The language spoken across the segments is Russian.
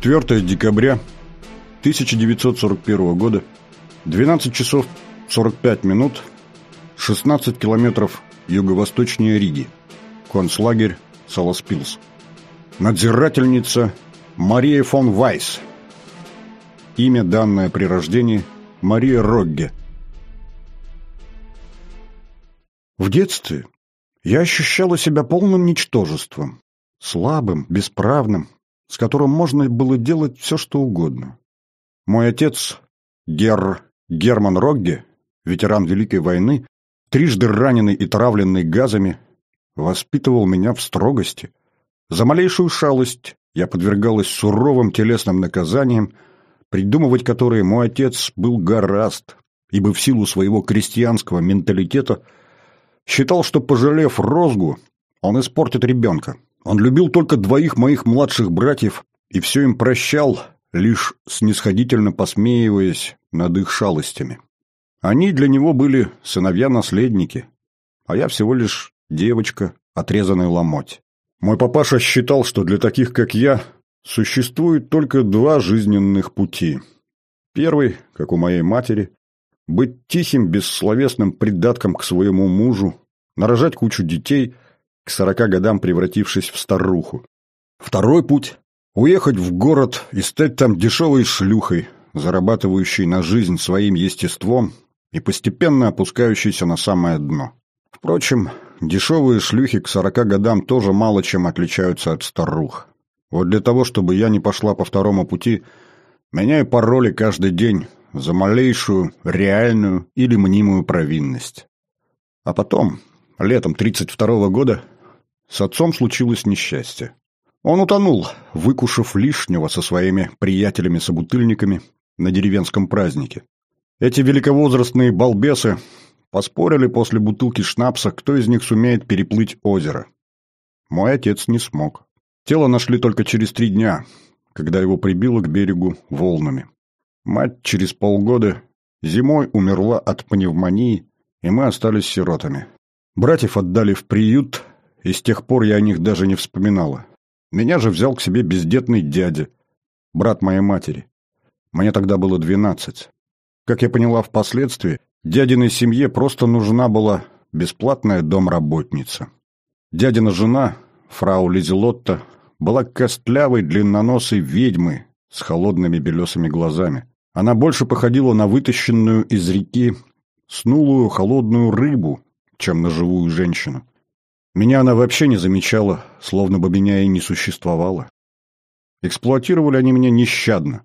4 декабря 1941 года, 12 часов 45 минут, 16 километров юго-восточнее Риги, концлагерь Саласпилс. Надзирательница Мария фон Вайс. Имя, данное при рождении, Мария Рогге. В детстве я ощущала себя полным ничтожеством, слабым, бесправным, с которым можно было делать все, что угодно. Мой отец, Герр Герман Рогге, ветеран Великой войны, трижды раненый и травленный газами, воспитывал меня в строгости. За малейшую шалость я подвергалась суровым телесным наказаниям, придумывать которые мой отец был гораст, ибо в силу своего крестьянского менталитета считал, что, пожалев розгу, он испортит ребенка. Он любил только двоих моих младших братьев и все им прощал, лишь снисходительно посмеиваясь над их шалостями. Они для него были сыновья-наследники, а я всего лишь девочка, отрезанная ломоть. Мой папаша считал, что для таких, как я, существует только два жизненных пути. Первый, как у моей матери, быть тихим, бессловесным придатком к своему мужу, нарожать кучу детей, к сорока годам превратившись в старуху. Второй путь – уехать в город и стать там дешевой шлюхой, зарабатывающей на жизнь своим естеством и постепенно опускающейся на самое дно. Впрочем, дешевые шлюхи к сорока годам тоже мало чем отличаются от старух. Вот для того, чтобы я не пошла по второму пути, меня и пароли каждый день за малейшую, реальную или мнимую провинность. А потом, летом 32-го года, с отцом случилось несчастье. Он утонул, выкушав лишнего со своими приятелями-собутыльниками на деревенском празднике. Эти великовозрастные балбесы поспорили после бутылки шнапса, кто из них сумеет переплыть озеро. Мой отец не смог. Тело нашли только через три дня, когда его прибило к берегу волнами. Мать через полгода зимой умерла от пневмонии, и мы остались сиротами. Братьев отдали в приют, и с тех пор я о них даже не вспоминала. Меня же взял к себе бездетный дядя, брат моей матери. Мне тогда было двенадцать. Как я поняла впоследствии, дядиной семье просто нужна была бесплатная домработница. Дядина жена, фрау Лизелотта, была костлявой длинноносой ведьмой с холодными белесыми глазами. Она больше походила на вытащенную из реки снулую холодную рыбу, чем на живую женщину. Меня она вообще не замечала, словно бы меня и не существовало. Эксплуатировали они меня нещадно.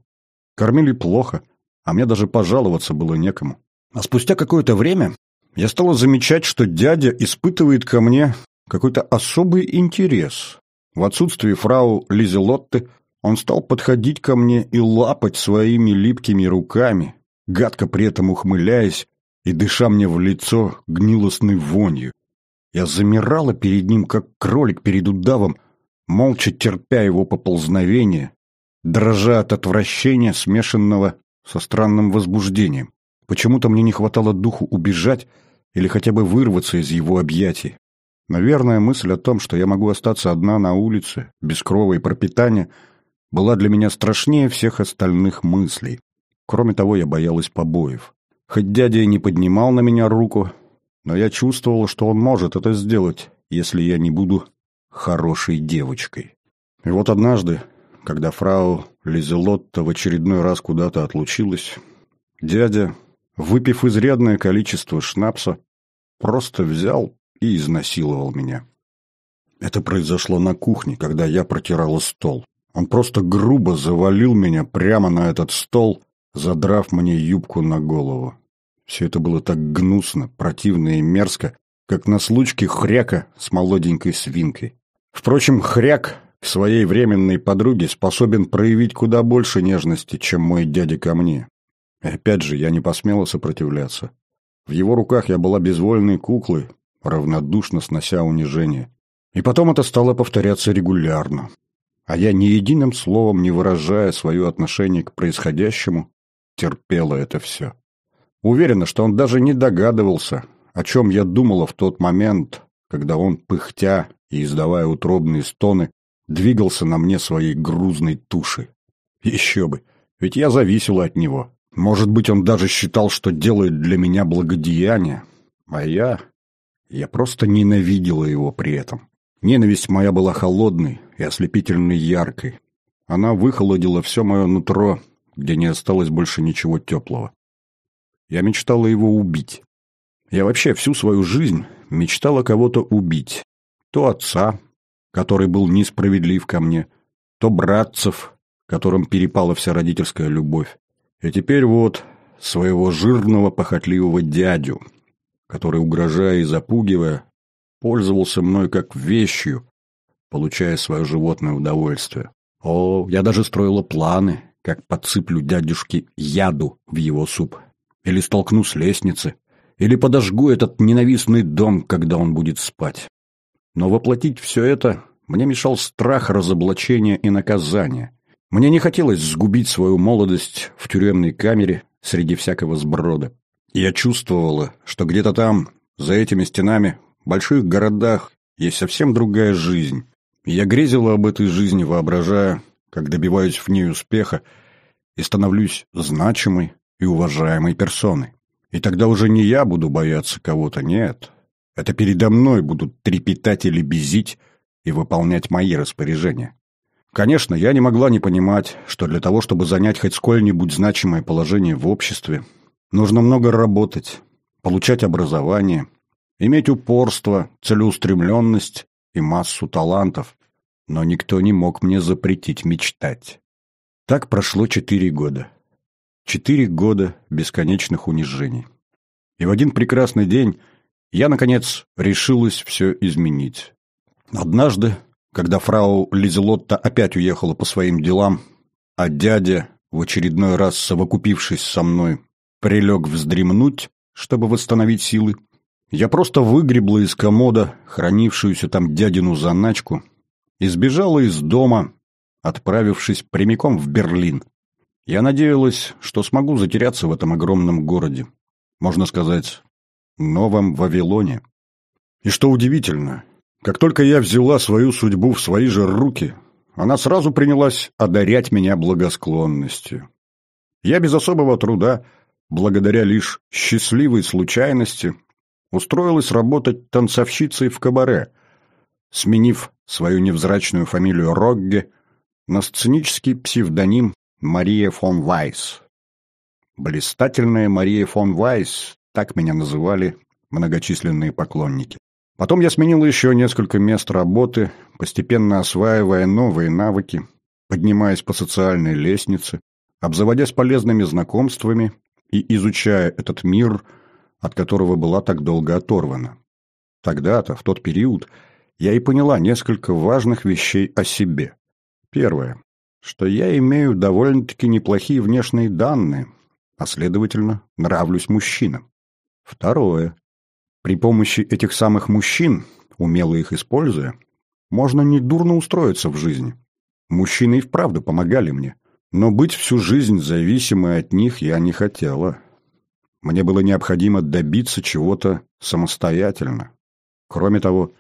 Кормили плохо, а мне даже пожаловаться было некому. А спустя какое-то время я стала замечать, что дядя испытывает ко мне какой-то особый интерес. В отсутствие фрау Лизелотты он стал подходить ко мне и лапать своими липкими руками, гадко при этом ухмыляясь и дыша мне в лицо гнилостной вонью. Я замирала перед ним, как кролик перед удавом, молча терпя его поползновение, дрожа от отвращения, смешанного со странным возбуждением. Почему-то мне не хватало духу убежать или хотя бы вырваться из его объятий. Наверное, мысль о том, что я могу остаться одна на улице, без крова и пропитания, была для меня страшнее всех остальных мыслей. Кроме того, я боялась побоев. Хоть дядя и не поднимал на меня руку, но я чувствовала, что он может это сделать, если я не буду хорошей девочкой. И вот однажды, когда фрау Лизелотта в очередной раз куда-то отлучилась, дядя, выпив изрядное количество шнапса, просто взял и изнасиловал меня. Это произошло на кухне, когда я протирала стол. Он просто грубо завалил меня прямо на этот стол, задрав мне юбку на голову. Все это было так гнусно, противно и мерзко, как на случке хряка с молоденькой свинкой. Впрочем, хряк к своей временной подруге способен проявить куда больше нежности, чем мой дядя ко мне. И опять же, я не посмела сопротивляться. В его руках я была безвольной куклой, равнодушно снося унижение. И потом это стало повторяться регулярно. А я ни единым словом не выражая свое отношение к происходящему, терпела это все. Уверена, что он даже не догадывался, о чем я думала в тот момент, когда он, пыхтя и издавая утробные стоны, двигался на мне своей грузной тушей. Еще бы, ведь я зависела от него. Может быть, он даже считал, что делает для меня благодеяние. А я... Я просто ненавидела его при этом. Ненависть моя была холодной и ослепительно яркой. Она выхолодила все мое нутро, где не осталось больше ничего теплого. Я мечтала его убить. Я вообще всю свою жизнь мечтала кого-то убить. То отца, который был несправедлив ко мне, то братцев, которым перепала вся родительская любовь. И теперь вот своего жирного похотливого дядю, который, угрожая и запугивая, пользовался мной как вещью, получая свое животное удовольствие. О, я даже строила планы, как подсыплю дядюшке яду в его суп. Или столкну с лестницы. Или подожгу этот ненавистный дом, когда он будет спать. Но воплотить все это мне мешал страх разоблачения и наказания. Мне не хотелось сгубить свою молодость в тюремной камере среди всякого сброда. Я чувствовала, что где-то там, за этими стенами, в больших городах, есть совсем другая жизнь. Я грезила об этой жизни, воображая, как добиваюсь в ней успеха и становлюсь значимой и уважаемой персоной. И тогда уже не я буду бояться кого-то, нет. Это передо мной будут трепетать или безить и выполнять мои распоряжения. Конечно, я не могла не понимать, что для того, чтобы занять хоть сколь-нибудь значимое положение в обществе, нужно много работать, получать образование, иметь упорство, целеустремленность и массу талантов, но никто не мог мне запретить мечтать. Так прошло четыре года. Четыре года бесконечных унижений. И в один прекрасный день я, наконец, решилась все изменить. Однажды, когда фрау Лизелотта опять уехала по своим делам, а дядя, в очередной раз совокупившись со мной, прилег вздремнуть, чтобы восстановить силы, я просто выгребла из комода хранившуюся там дядину заначку и сбежала из дома, отправившись прямиком в Берлин. Я надеялась, что смогу затеряться в этом огромном городе. Можно сказать, новом Вавилоне. И что удивительно, как только я взяла свою судьбу в свои же руки, она сразу принялась одарять меня благосклонностью. Я без особого труда, благодаря лишь счастливой случайности, устроилась работать танцовщицей в кабаре, сменив свою невзрачную фамилию Рогге на сценический псевдоним Мария фон Вайс. Блистательная Мария фон Вайс, так меня называли многочисленные поклонники. Потом я сменил еще несколько мест работы, постепенно осваивая новые навыки, поднимаясь по социальной лестнице, обзаводясь полезными знакомствами и изучая этот мир, от которого была так долго оторвана. Тогда-то, в тот период, я и поняла несколько важных вещей о себе. Первое, что я имею довольно-таки неплохие внешние данные, а, следовательно, нравлюсь мужчинам. Второе, при помощи этих самых мужчин, умело их используя, можно недурно устроиться в жизни. Мужчины и вправду помогали мне, но быть всю жизнь зависимой от них я не хотела. Мне было необходимо добиться чего-то самостоятельно. Кроме того,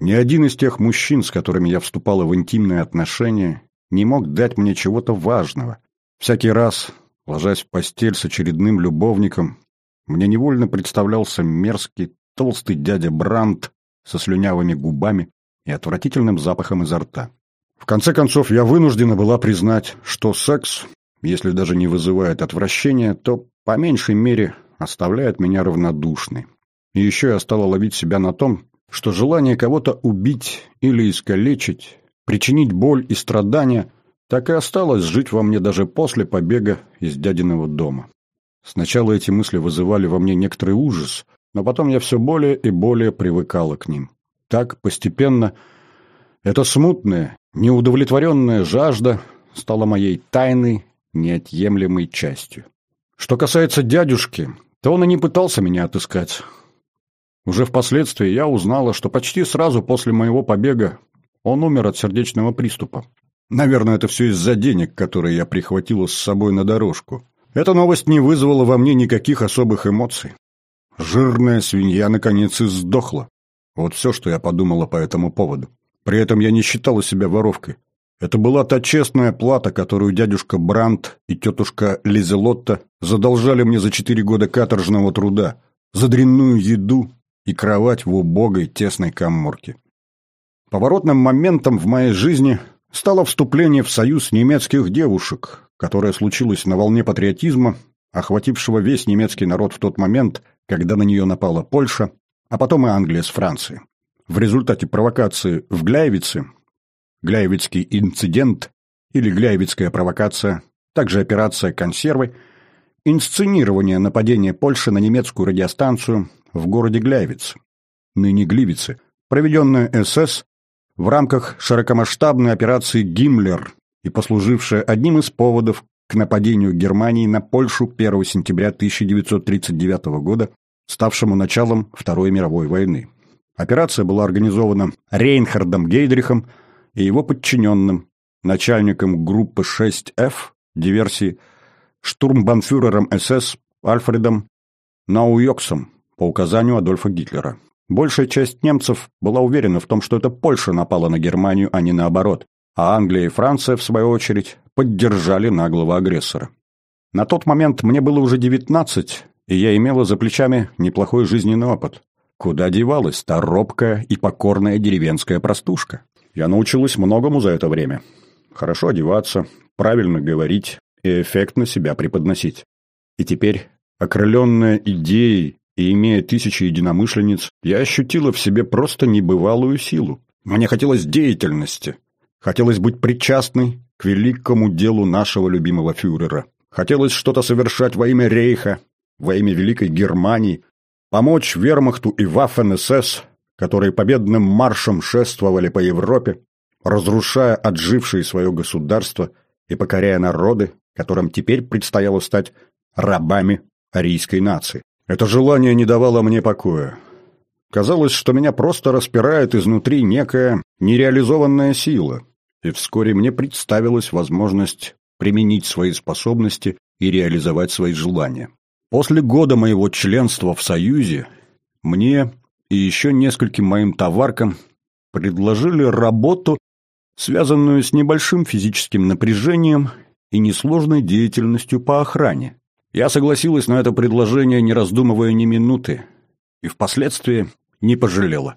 ни один из тех мужчин, с которыми я вступала в интимные отношения, не мог дать мне чего-то важного. Всякий раз, ложась в постель с очередным любовником, мне невольно представлялся мерзкий толстый дядя Брандт со слюнявыми губами и отвратительным запахом изо рта. В конце концов, я вынуждена была признать, что секс, если даже не вызывает отвращения, то по меньшей мере оставляет меня равнодушной. И еще я стала ловить себя на том, что желание кого-то убить или искалечить, причинить боль и страдания так и осталось жить во мне даже после побега из дядиного дома. Сначала эти мысли вызывали во мне некоторый ужас, но потом я все более и более привыкала к ним. Так, постепенно, эта смутная, неудовлетворенная жажда стала моей тайной, неотъемлемой частью. Что касается дядюшки, то он и не пытался меня отыскать. Уже впоследствии я узнала, что почти сразу после моего побега он умер от сердечного приступа. Наверное, это все из-за денег, которые я прихватила с собой на дорожку. Эта новость не вызвала во мне никаких особых эмоций. Жирная свинья наконец и сдохла. Вот все, что я подумала по этому поводу. При этом я не считала себя воровкой. Это была та честная плата, которую дядюшка Брандт и тетушка Лизелотта задолжали мне за четыре года каторжного труда, за дрянную еду и кровать в убогой тесной коморке. Поворотным моментом в моей жизни стало вступление в союз немецких девушек, которое случилось на волне патриотизма, охватившего весь немецкий народ в тот момент, когда на нее напала Польша, а потом и Англия с Францией. В результате провокации в Гляевице, Гляевицкий инцидент или Гляевицкая провокация, также операция «Консервы», инсценирование нападения Польши на немецкую радиостанцию в городе Гляевиц, ныне Гливицы, проведенное СС в рамках широкомасштабной операции «Гиммлер» и послужившая одним из поводов к нападению Германии на Польшу 1 сентября 1939 года, ставшему началом Второй мировой войны. Операция была организована Рейнхардом Гейдрихом и его подчиненным, начальником группы 6F диверсии, штурмбанфюрером СС Альфредом Науйоксом по указанию Адольфа Гитлера. Большая часть немцев была уверена в том, что это Польша напала на Германию, а не наоборот, а Англия и Франция, в свою очередь, поддержали наглого агрессора. На тот момент мне было уже 19, и я имела за плечами неплохой жизненный опыт. Куда девалась та робкая и покорная деревенская простушка? Я научилась многому за это время. Хорошо одеваться, правильно говорить и эффектно себя преподносить. И теперь, окрыленная идеей и имея тысячи единомышленниц, я ощутила в себе просто небывалую силу. Мне хотелось деятельности. Хотелось быть причастной к великому делу нашего любимого фюрера. Хотелось что-то совершать во имя Рейха, во имя Великой Германии, помочь вермахту и Waffen-СС, которые победным маршем шествовали по Европе, разрушая отжившие свое государство и покоряя народы, которым теперь предстояло стать рабами арийской нации. Это желание не давало мне покоя. Казалось, что меня просто распирает изнутри некая нереализованная сила, и вскоре мне представилась возможность применить свои способности и реализовать свои желания. После года моего членства в Союзе мне и еще нескольким моим товаркам предложили работу, связанную с небольшим физическим напряжением и несложной деятельностью по охране. Я согласилась на это предложение, не раздумывая ни минуты, и впоследствии не пожалела.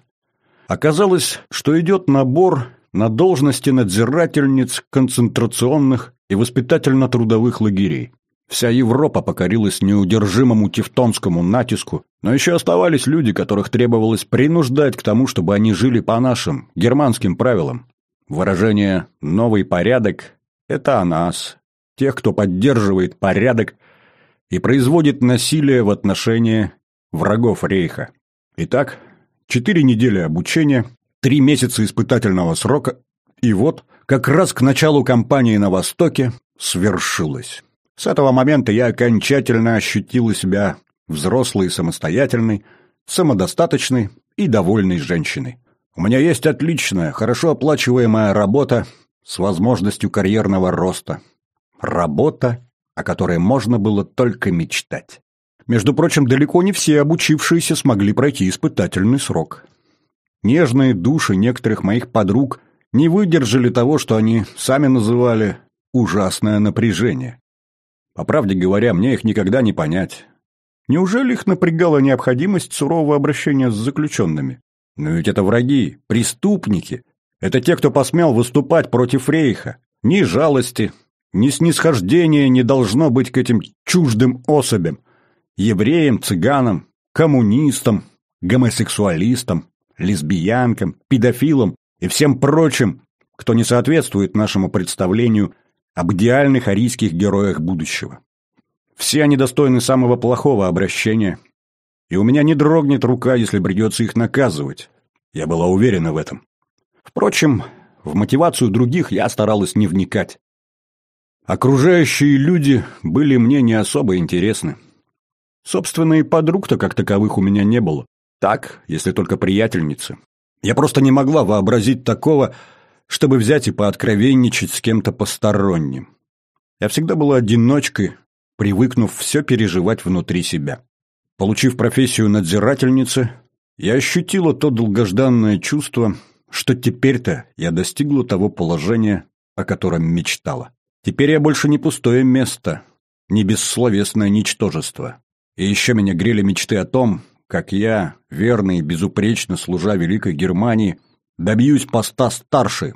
Оказалось, что идет набор на должности надзирательниц концентрационных и воспитательно-трудовых лагерей. Вся Европа покорилась неудержимому тевтонскому натиску, но еще оставались люди, которых требовалось принуждать к тому, чтобы они жили по нашим, германским правилам. Выражение «новый порядок» — это о нас, тех, кто поддерживает порядок и производит насилие в отношении врагов Рейха. Итак, четыре недели обучения, три месяца испытательного срока, и вот, как раз к началу кампании на Востоке, свершилось. С этого момента я окончательно ощутила себя взрослой и самостоятельной, самодостаточной и довольной женщиной. У меня есть отличная, хорошо оплачиваемая работа с возможностью карьерного роста. Работа, о которой можно было только мечтать. Между прочим, далеко не все обучившиеся смогли пройти испытательный срок. Нежные души некоторых моих подруг не выдержали того, что они сами называли «ужасное напряжение». По правде говоря, мне их никогда не понять. Неужели их напрягала необходимость сурового обращения с заключенными? Но ведь это враги, преступники. Это те, кто посмел выступать против рейха. Ни жалости, ни снисхождения не должно быть к этим чуждым особям, евреям, цыганам, коммунистам, гомосексуалистам, лесбиянкам, педофилам и всем прочим, кто не соответствует нашему представлению об идеальных арийских героях будущего. Все они достойны самого плохого обращения, и у меня не дрогнет рука, если придется их наказывать. Я была уверена в этом. Впрочем, в мотивацию других я старалась не вникать. Окружающие люди были мне не особо интересны. Собственно, и подруг-то как таковых у меня не было. Так, если только приятельницы. Я просто не могла вообразить такого, чтобы взять и пооткровенничать с кем-то посторонним. Я всегда была одиночкой, привыкнув все переживать внутри себя. Получив профессию надзирательницы, я ощутила то долгожданное чувство, что теперь-то я достигла того положения, о котором мечтала. Теперь я больше не пустое место, не бессловесное ничтожество. И еще меня грели мечты о том, как я, верный и безупречно служа Великой Германии, добьюсь поста старшей,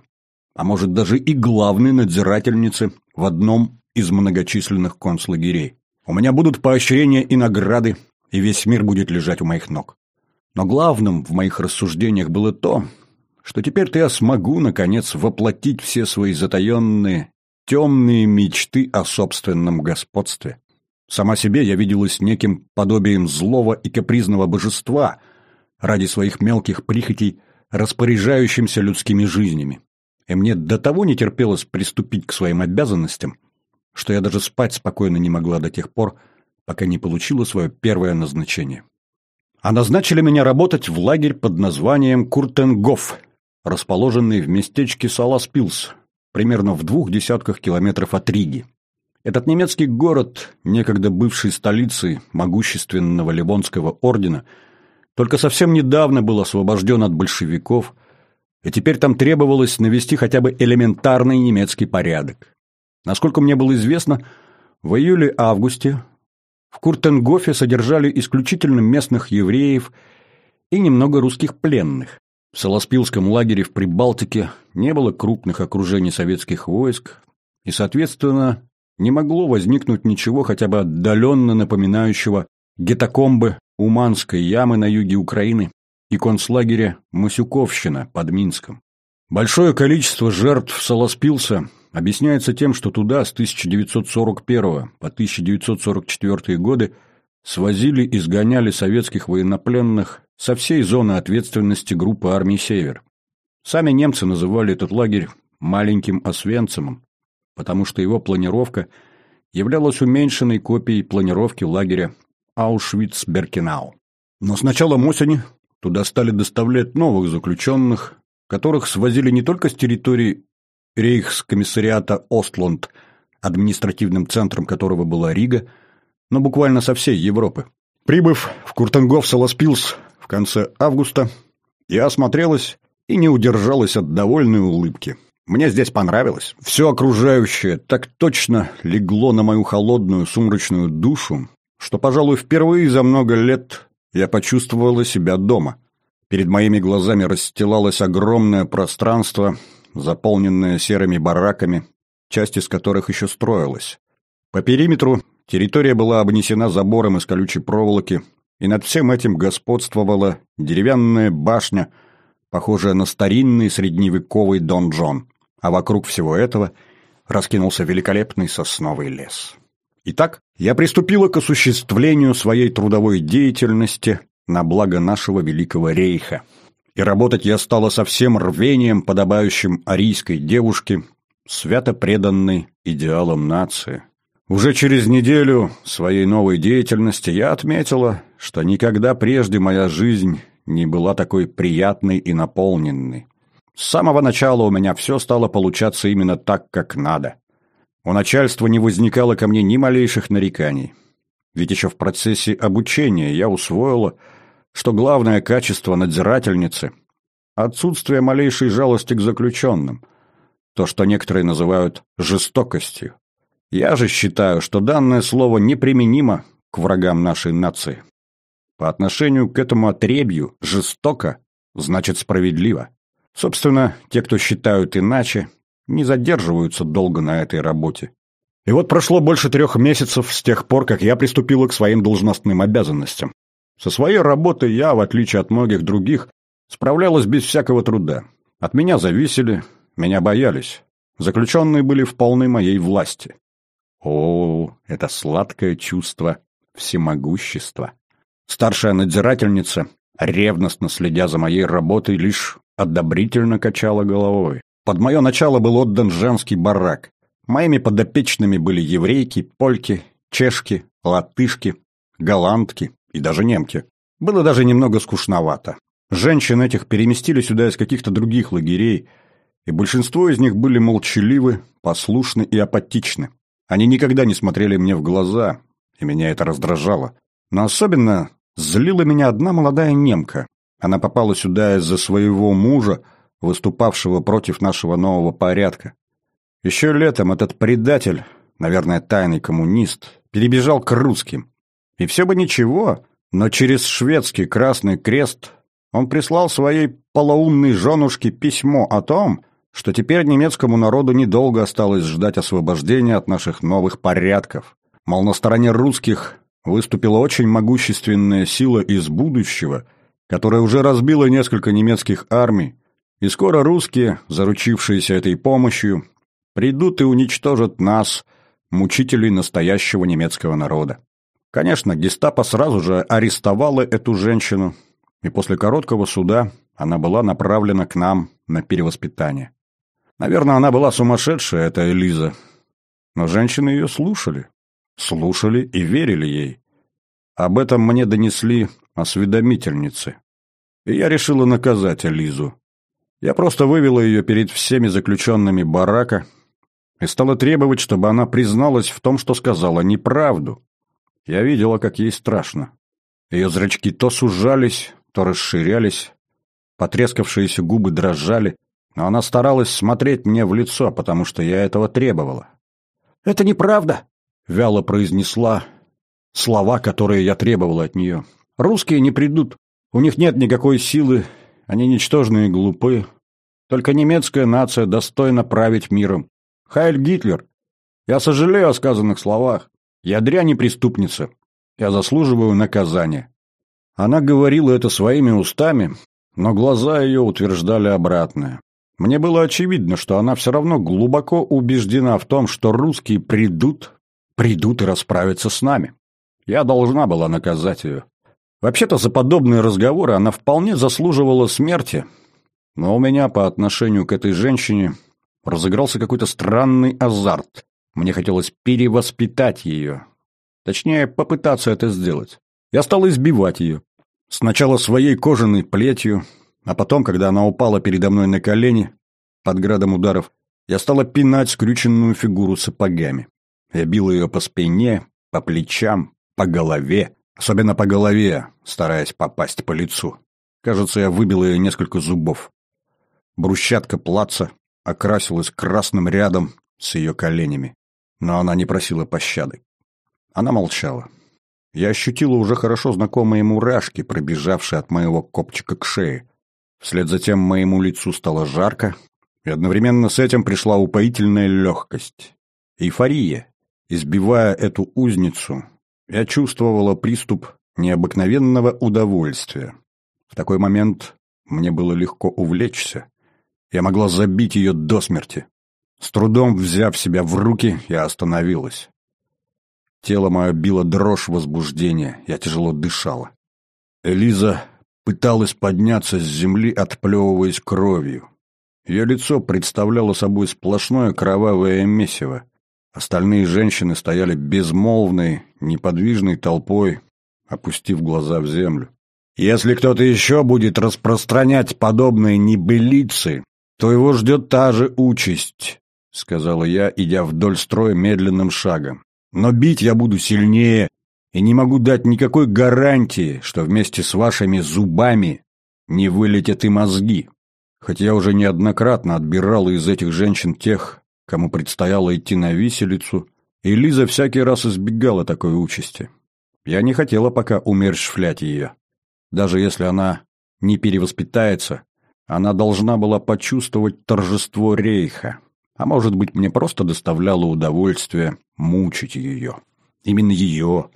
а может даже и главной надзирательницы в одном из многочисленных концлагерей. У меня будут поощрения и награды, и весь мир будет лежать у моих ног. Но главным в моих рассуждениях было то, что теперь-то я смогу, наконец, воплотить все свои затаенные, темные мечты о собственном господстве. Сама себе я виделась неким подобием злого и капризного божества, ради своих мелких прихотей, распоряжающимся людскими жизнями. И мне до того не терпелось приступить к своим обязанностям, что я даже спать спокойно не могла до тех пор, пока не получила свое первое назначение. А назначили меня работать в лагерь под названием Куртенгоф, расположенный в местечке Саласпилс, примерно в двух десятках километров от Риги. Этот немецкий город, некогда бывший столицей могущественного Ливонского ордена, только совсем недавно был освобожден от большевиков, и теперь там требовалось навести хотя бы элементарный немецкий порядок. Насколько мне было известно, в июле-августе в Куртенгофе содержали исключительно местных евреев и немного русских пленных. В Солоспилском лагере в Прибалтике не было крупных окружений советских войск, и, соответственно, не могло возникнуть ничего хотя бы отдаленно напоминающего гетокомбы Уманской ямы на юге Украины и концлагеря Масюковщина под Минском. Большое количество жертв Солоспилса объясняется тем, что туда с 1941 по 1944 годы свозили и сгоняли советских военнопленных со всей зоны ответственности группы армий «Север». Сами немцы называли этот лагерь «маленьким Освенцимом», потому что его планировка являлась уменьшенной копией планировки лагеря Аушвиц-Беркинау. Но с началом осени туда стали доставлять новых заключенных, которых свозили не только с территории рейхскомиссариата Остланд, административным центром которого была Рига, но буквально со всей Европы. Прибыв в Куртенгоф-Саласпилс в конце августа, я осмотрелась и не удержалась от довольной улыбки. Мне здесь понравилось. Все окружающее так точно легло на мою холодную сумрачную душу, что, пожалуй, впервые за много лет я почувствовала себя дома. Перед моими глазами расстилалось огромное пространство, заполненное серыми бараками, часть из которых еще строилась. По периметру территория была обнесена забором из колючей проволоки, и над всем этим господствовала деревянная башня, похожая на старинный средневековый донжон, а вокруг всего этого раскинулся великолепный сосновый лес. Итак, я приступила к осуществлению своей трудовой деятельности на благо нашего великого рейха. И работать я стала со всем рвением, подобающим арийской девушке, свято преданной идеалам нации. Уже через неделю своей новой деятельности я отметила, что никогда прежде моя жизнь не была такой приятной и наполненной. С самого начала у меня все стало получаться именно так, как надо. У начальства не возникало ко мне ни малейших нареканий. Ведь еще в процессе обучения я усвоила, что главное качество надзирательницы – отсутствие малейшей жалости к заключенным, то, что некоторые называют жестокостью. Я же считаю, что данное слово неприменимо к врагам нашей нации. По отношению к этому отребью жестоко значит справедливо. Собственно, те, кто считают иначе, не задерживаются долго на этой работе. И вот прошло больше трех месяцев с тех пор, как я приступила к своим должностным обязанностям. Со своей работой я, в отличие от многих других, справлялась без всякого труда. От меня зависели, меня боялись. Заключенные были в полной моей власти. О, это сладкое чувство всемогущества. Старшая надзирательница, ревностно следя за моей работой, лишь одобрительно качала головой. Под мое начало был отдан женский барак. Моими подопечными были еврейки, польки, чешки, латышки, голландки и даже немки. Было даже немного скучновато. Женщин этих переместили сюда из каких-то других лагерей, и большинство из них были молчаливы, послушны и апатичны. Они никогда не смотрели мне в глаза, и меня это раздражало. Но особенно злила меня одна молодая немка. Она попала сюда из-за своего мужа, выступавшего против нашего нового порядка. Еще летом этот предатель, наверное, тайный коммунист, перебежал к русским. И все бы ничего, но через шведский Красный Крест он прислал своей полоумной женушке письмо о том, что теперь немецкому народу недолго осталось ждать освобождения от наших новых порядков. Мол, на стороне русских выступила очень могущественная сила из будущего, которая уже разбила несколько немецких армий, и скоро русские, заручившиеся этой помощью, придут и уничтожат нас, мучителей настоящего немецкого народа. Конечно, гестапо сразу же арестовало эту женщину, и после короткого суда она была направлена к нам на перевоспитание. Наверное, она была сумасшедшая, эта Элиза, но женщины ее слушали слушали и верили ей. Об этом мне донесли осведомительницы. И я решила наказать Лизу. Я просто вывела ее перед всеми заключенными барака и стала требовать, чтобы она призналась в том, что сказала неправду. Я видела, как ей страшно. Ее зрачки то сужались, то расширялись, потрескавшиеся губы дрожали, но она старалась смотреть мне в лицо, потому что я этого требовала. «Это неправда!» вяло произнесла слова, которые я требовал от нее. «Русские не придут. У них нет никакой силы. Они ничтожные и глупы. Только немецкая нация достойна править миром. Хайль Гитлер! Я сожалею о сказанных словах. Я дрянь и преступница. Я заслуживаю наказания». Она говорила это своими устами, но глаза ее утверждали обратное. Мне было очевидно, что она все равно глубоко убеждена в том, что русские придут, придут и расправятся с нами. Я должна была наказать ее. Вообще-то за подобные разговоры она вполне заслуживала смерти, но у меня по отношению к этой женщине разыгрался какой-то странный азарт. Мне хотелось перевоспитать ее. Точнее, попытаться это сделать. Я стал избивать ее. Сначала своей кожаной плетью, а потом, когда она упала передо мной на колени, под градом ударов, я стала пинать скрюченную фигуру сапогами. Я бил ее по спине, по плечам, по голове. Особенно по голове, стараясь попасть по лицу. Кажется, я выбил ее несколько зубов. Брусчатка плаца окрасилась красным рядом с ее коленями. Но она не просила пощады. Она молчала. Я ощутила уже хорошо знакомые мурашки, пробежавшие от моего копчика к шее. Вслед за тем моему лицу стало жарко, и одновременно с этим пришла упоительная легкость. Эйфория, Избивая эту узницу, я чувствовала приступ необыкновенного удовольствия. В такой момент мне было легко увлечься. Я могла забить ее до смерти. С трудом взяв себя в руки, я остановилась. Тело мое било дрожь возбуждения, я тяжело дышала. Элиза пыталась подняться с земли, отплевываясь кровью. Ее лицо представляло собой сплошное кровавое месиво. Остальные женщины стояли безмолвной, неподвижной толпой, опустив глаза в землю. «Если кто-то еще будет распространять подобные небылицы, то его ждет та же участь», — сказала я, идя вдоль строя медленным шагом. «Но бить я буду сильнее и не могу дать никакой гарантии, что вместе с вашими зубами не вылетят и мозги. Хоть я уже неоднократно отбирал из этих женщин тех, кому предстояло идти на виселицу, и Лиза всякий раз избегала такой участи. Я не хотела пока умерщвлять ее. Даже если она не перевоспитается, она должна была почувствовать торжество рейха. А может быть, мне просто доставляло удовольствие мучить ее. Именно ее,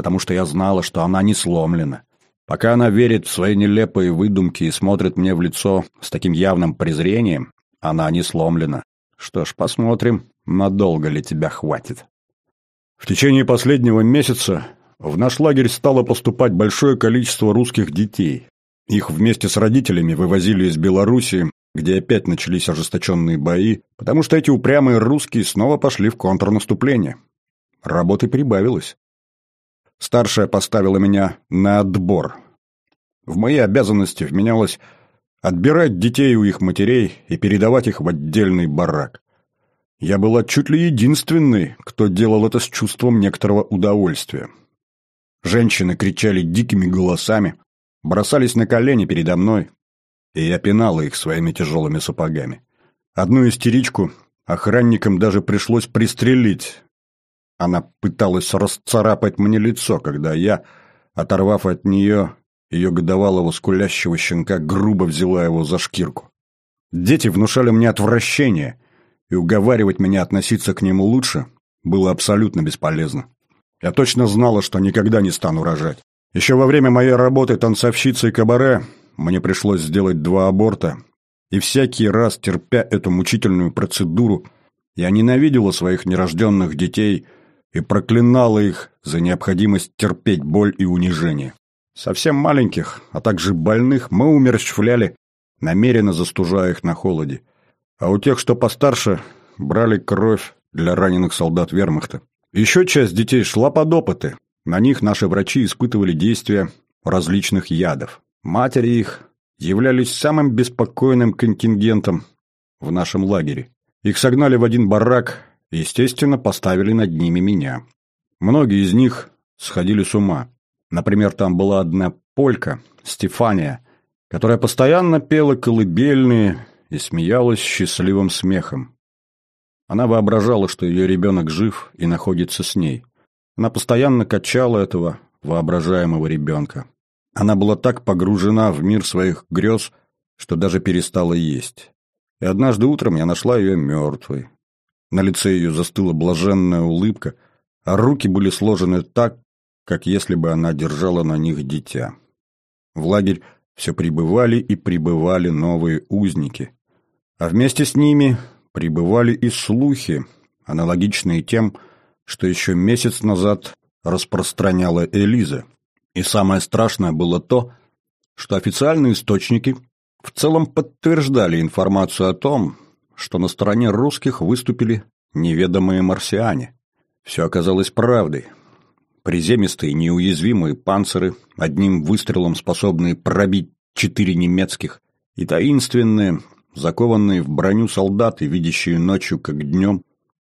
потому что я знала, что она не сломлена. Пока она верит в свои нелепые выдумки и смотрит мне в лицо с таким явным презрением, она не сломлена. Что ж, посмотрим, надолго ли тебя хватит. В течение последнего месяца в наш лагерь стало поступать большое количество русских детей. Их вместе с родителями вывозили из Белоруссии, где опять начались ожесточенные бои, потому что эти упрямые русские снова пошли в контрнаступление. Работы прибавилось. Старшая поставила меня на отбор. В мои обязанности вменялось отбирать детей у их матерей и передавать их в отдельный барак. Я была чуть ли единственной, кто делал это с чувством некоторого удовольствия. Женщины кричали дикими голосами, бросались на колени передо мной, и я пинала их своими тяжелыми сапогами. Одну истеричку Охранникам даже пришлось пристрелить. Она пыталась расцарапать мне лицо, когда я, оторвав от нее ее годовалого скулящего щенка, грубо взяла его за шкирку. Дети внушали мне отвращение, и уговаривать меня относиться к нему лучше было абсолютно бесполезно. Я точно знала, что никогда не стану рожать. Еще во время моей работы танцовщицей кабаре мне пришлось сделать два аборта, и всякий раз, терпя эту мучительную процедуру, я ненавидела своих нерожденных детей и проклинала их за необходимость терпеть боль и унижение. Совсем маленьких, а также больных мы умерщвляли, намеренно застужая их на холоде. А у тех, что постарше, брали кровь для раненых солдат вермахта. Еще часть детей шла под опыты. На них наши врачи испытывали действия различных ядов. Матери их являлись самым беспокойным контингентом в нашем лагере. Их согнали в один барак естественно, поставили над ними меня. Многие из них сходили с ума. Например, там была одна полька, Стефания, которая постоянно пела колыбельные и смеялась счастливым смехом. Она воображала, что ее ребенок жив и находится с ней. Она постоянно качала этого воображаемого ребенка. Она была так погружена в мир своих грез, что даже перестала есть. И однажды утром я нашла ее мертвой. На лице ее застыла блаженная улыбка, а руки были сложены так, как если бы она держала на них дитя. В лагерь все прибывали и прибывали новые узники. А вместе с ними прибывали и слухи, аналогичные тем, что еще месяц назад распространяла Элиза. И самое страшное было то, что официальные источники в целом подтверждали информацию о том, что на стороне русских выступили неведомые марсиане. Все оказалось правдой. Приземистые неуязвимые панциры, одним выстрелом способные пробить четыре немецких, и таинственные, закованные в броню солдаты, видящие ночью как днем,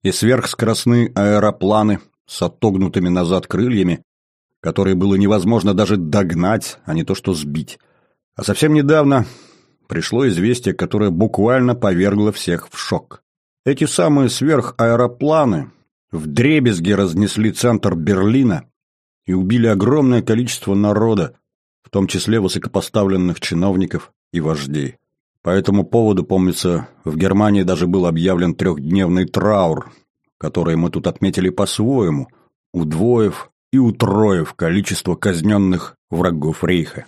и сверхскоростные аэропланы с отогнутыми назад крыльями, которые было невозможно даже догнать, а не то что сбить. А совсем недавно пришло известие, которое буквально повергло всех в шок. Эти самые сверхаэропланы вдребезги разнесли центр Берлина и убили огромное количество народа, в том числе высокопоставленных чиновников и вождей. По этому поводу, помнится, в Германии даже был объявлен трехдневный траур, который мы тут отметили по-своему, удвоив и утроив количество казненных врагов Рейха.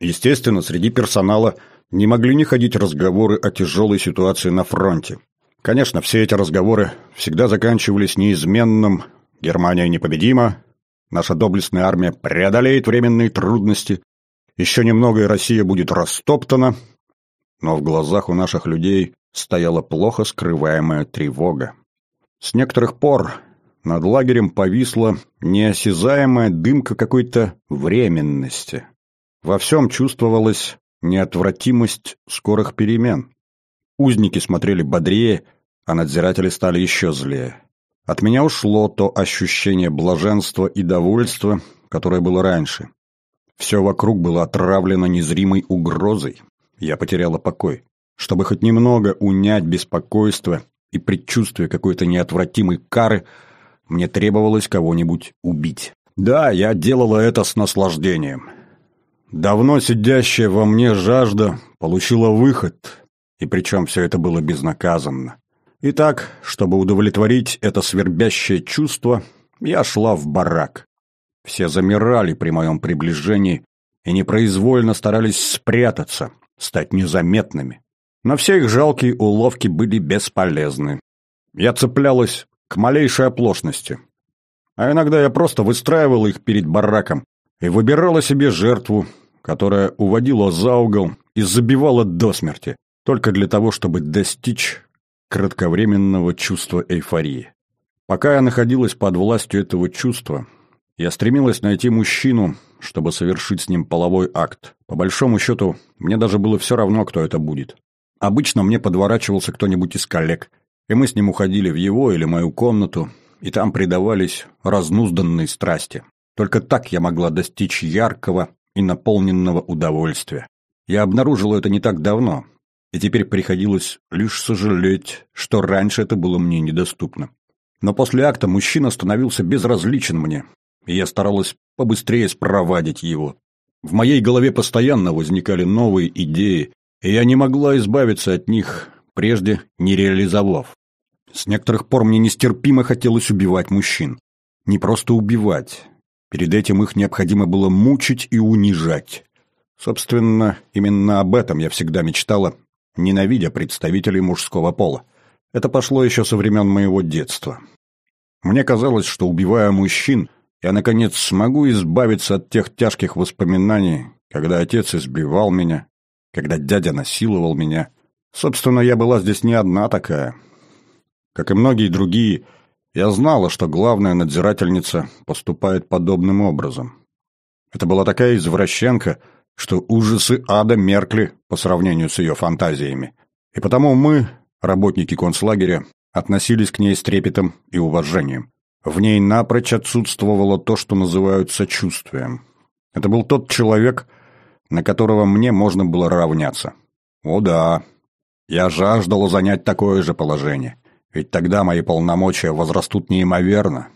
Естественно, среди персонала не могли не ходить разговоры о тяжелой ситуации на фронте. Конечно, все эти разговоры всегда заканчивались неизменным «Германия непобедима», «Наша доблестная армия преодолеет временные трудности», «Еще немного и Россия будет растоптана», но в глазах у наших людей стояла плохо скрываемая тревога. С некоторых пор над лагерем повисла неосязаемая дымка какой-то временности. Во всем чувствовалась неотвратимость скорых перемен. Узники смотрели бодрее, а надзиратели стали еще злее. От меня ушло то ощущение блаженства и довольства, которое было раньше. Все вокруг было отравлено незримой угрозой. Я потеряла покой. Чтобы хоть немного унять беспокойство и предчувствие какой-то неотвратимой кары, мне требовалось кого-нибудь убить. Да, я делала это с наслаждением. Давно сидящая во мне жажда получила выход, и причем все это было безнаказанно. Итак, чтобы удовлетворить это свербящее чувство, я шла в барак. Все замирали при моем приближении и непроизвольно старались спрятаться, стать незаметными. Но все их жалкие уловки были бесполезны. Я цеплялась к малейшей оплошности. А иногда я просто выстраивала их перед бараком и выбирала себе жертву, которая уводила за угол и забивала до смерти, только для того, чтобы достичь кратковременного чувства эйфории. Пока я находилась под властью этого чувства, я стремилась найти мужчину, чтобы совершить с ним половой акт. По большому счету, мне даже было все равно, кто это будет. Обычно мне подворачивался кто-нибудь из коллег, и мы с ним уходили в его или мою комнату, и там предавались разнузданной страсти. Только так я могла достичь яркого и наполненного удовольствия. Я обнаружила это не так давно, и теперь приходилось лишь сожалеть, что раньше это было мне недоступно. Но после акта мужчина становился безразличен мне, и я старалась побыстрее спровадить его. В моей голове постоянно возникали новые идеи, и я не могла избавиться от них, прежде не реализовав. С некоторых пор мне нестерпимо хотелось убивать мужчин. Не просто убивать. Перед этим их необходимо было мучить и унижать. Собственно, именно об этом я всегда мечтала, ненавидя представителей мужского пола. Это пошло еще со времен моего детства. Мне казалось, что, убивая мужчин, я, наконец, смогу избавиться от тех тяжких воспоминаний, когда отец избивал меня, когда дядя насиловал меня. Собственно, я была здесь не одна такая. Как и многие другие, я знала, что главная надзирательница поступает подобным образом. Это была такая извращенка, что ужасы ада меркли по сравнению с ее фантазиями. И потому мы, работники концлагеря, относились к ней с трепетом и уважением. В ней напрочь отсутствовало то, что называют сочувствием. Это был тот человек, на которого мне можно было равняться. О да, я жаждала занять такое же положение. Ведь тогда мои полномочия возрастут неимоверно.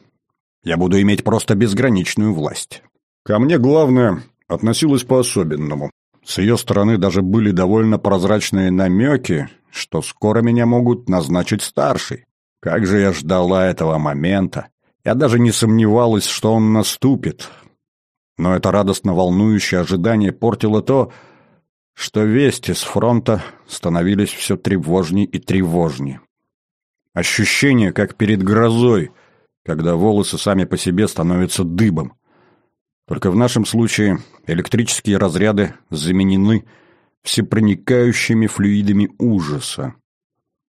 Я буду иметь просто безграничную власть. Ко мне, главное, относилась по-особенному. С ее стороны даже были довольно прозрачные намеки, что скоро меня могут назначить старшей. Как же я ждала этого момента. Я даже не сомневалась, что он наступит. Но это радостно волнующее ожидание портило то, что вести с фронта становились все тревожней и тревожней. Ощущение, как перед грозой, когда волосы сами по себе становятся дыбом. Только в нашем случае электрические разряды заменены всепроникающими флюидами ужаса.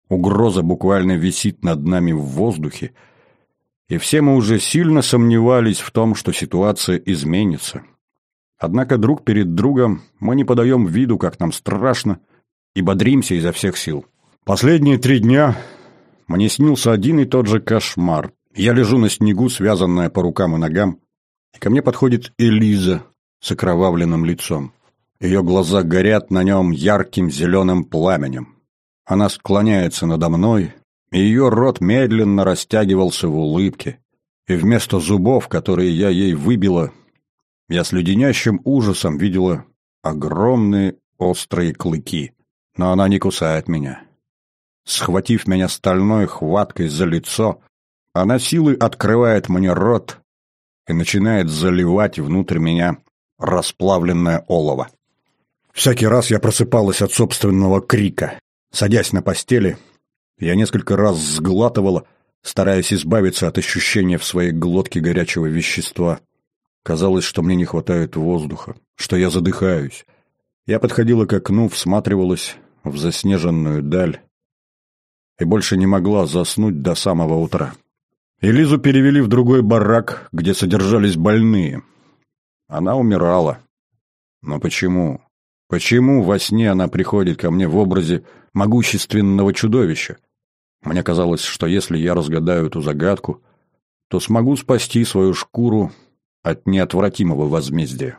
Угроза буквально висит над нами в воздухе, и все мы уже сильно сомневались в том, что ситуация изменится. Однако друг перед другом мы не подаем виду, как нам страшно, и бодримся изо всех сил. Последние три дня мне снился один и тот же кошмар. Я лежу на снегу, связанная по рукам и ногам, и ко мне подходит Элиза с окровавленным лицом. Ее глаза горят на нем ярким зеленым пламенем. Она склоняется надо мной, и ее рот медленно растягивался в улыбке. И вместо зубов, которые я ей выбила, я с леденящим ужасом видела огромные острые клыки. Но она не кусает меня. Схватив меня стальной хваткой за лицо, она силой открывает мне рот и начинает заливать внутрь меня расплавленное олово. Всякий раз я просыпалась от собственного крика. Садясь на постели, я несколько раз сглатывала, стараясь избавиться от ощущения в своей глотке горячего вещества. Казалось, что мне не хватает воздуха, что я задыхаюсь. Я подходила к окну, всматривалась в заснеженную даль и больше не могла заснуть до самого утра. Элизу перевели в другой барак, где содержались больные. Она умирала. Но почему? Почему во сне она приходит ко мне в образе могущественного чудовища? Мне казалось, что если я разгадаю эту загадку, то смогу спасти свою шкуру от неотвратимого возмездия.